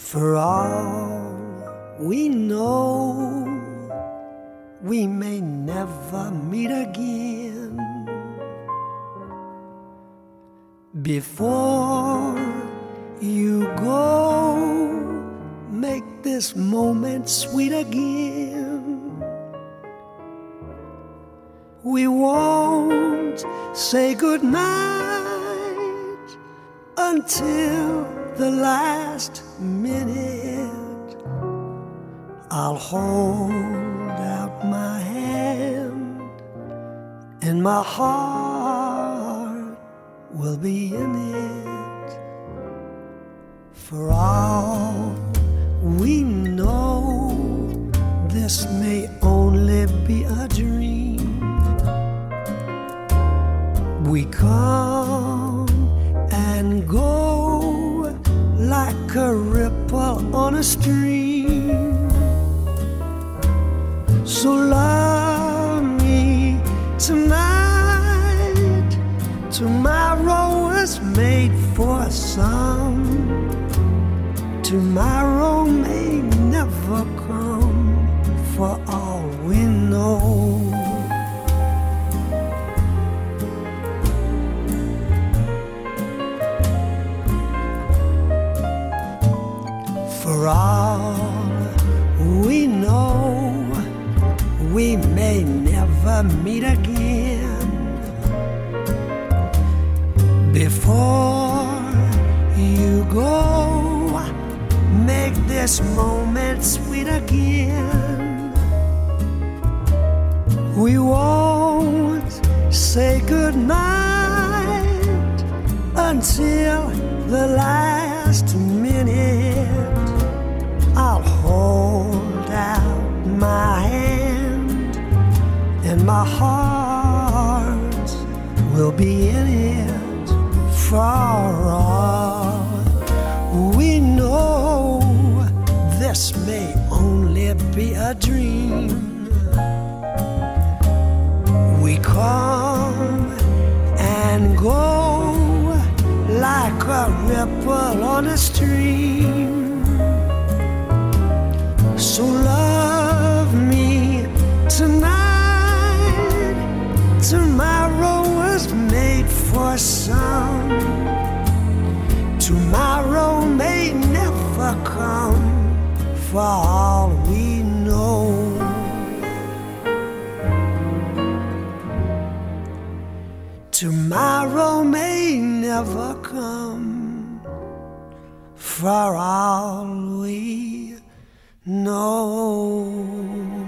For all we know, we may never meet again. Before you go, make this moment sweet again. We won't say goodnight until the last minute. I'll hold out my hand, and my heart will be in it. For all we know, this may only be a dream. We come and go like a ripple on a stream. So love me tonight. Tomorrow was made for some. Tomorrow For all we know, we may never meet again. Before you go, make this moment sweet again. We won't say goodnight until the last minute. And my heart will be in it for all we know. This may only be a dream. We come and go like a ripple on a stream. So love for some. Tomorrow may never come for all we know. Tomorrow may never come for all we know.